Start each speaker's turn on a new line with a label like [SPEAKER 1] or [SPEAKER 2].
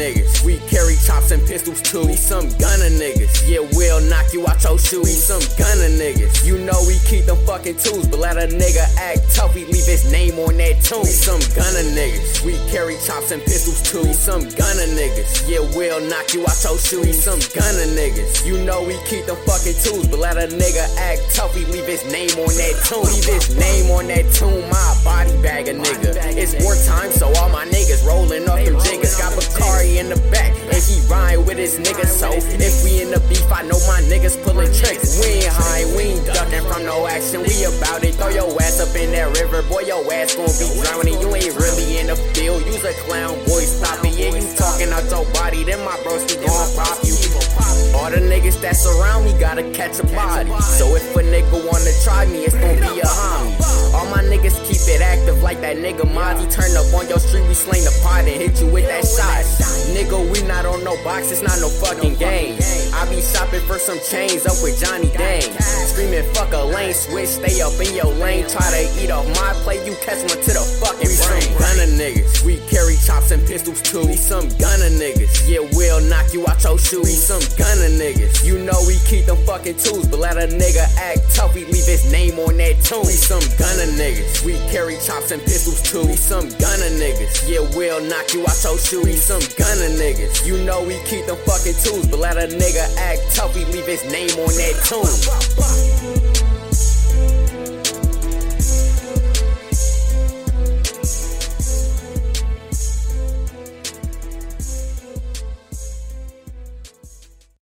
[SPEAKER 1] niggas. We carry chops and pistols too. We some gunner niggas. Yeah, we'll knock you out your shoes. We some gunner niggas. You know we keep them fucking tools, but let a nigga act tough. We leave his name on that tune. We some gunner niggas. We carry chops and pistols too. We some gunner niggas. Yeah, we'll knock you out your shoes. We some gunner niggas. You know we keep them fucking tools, but let a nigga act tough. We leave his name on that tune. Leave his name on that tune. My body bag ride with his niggas. So if we in the beef, I know my niggas pulling tricks. We ain't high, we ain't ducking from no action. We about it. Throw your ass up in that river, boy. Your ass gon' be drowning. You ain't really in the field. You's a clown, boy. Stop it. Yeah, you talking out your body. Then my broski gon' pop you. All the niggas that surround me gotta catch a body. So if a nigga wanna try me, it's gon' be a homie. All my niggas keep it active like that nigga Mozzy. Turn up on your street, we sling the pot and hit you box, it's not no fucking game. I be shopping for some chains up with Johnny Dang. Screaming fuck a lane switch, stay up in your lane. Try to eat off my plate, you catch one to the fucking we brain. Some gunner niggas, we carry chops and pistols too. We some gunner niggas, yeah, we'll knock you out your shoes. We some gunner niggas, you know we keep them fucking tools, but let a nigga act tough, we leave his name on that tune. We some gunner niggas, we carry chops and pistols too. We some gunner niggas, yeah, we'll knock you out your shoes. We some gunner niggas, you know we keep them fucking tools, but let a nigga act tough, we leave his name on that tune.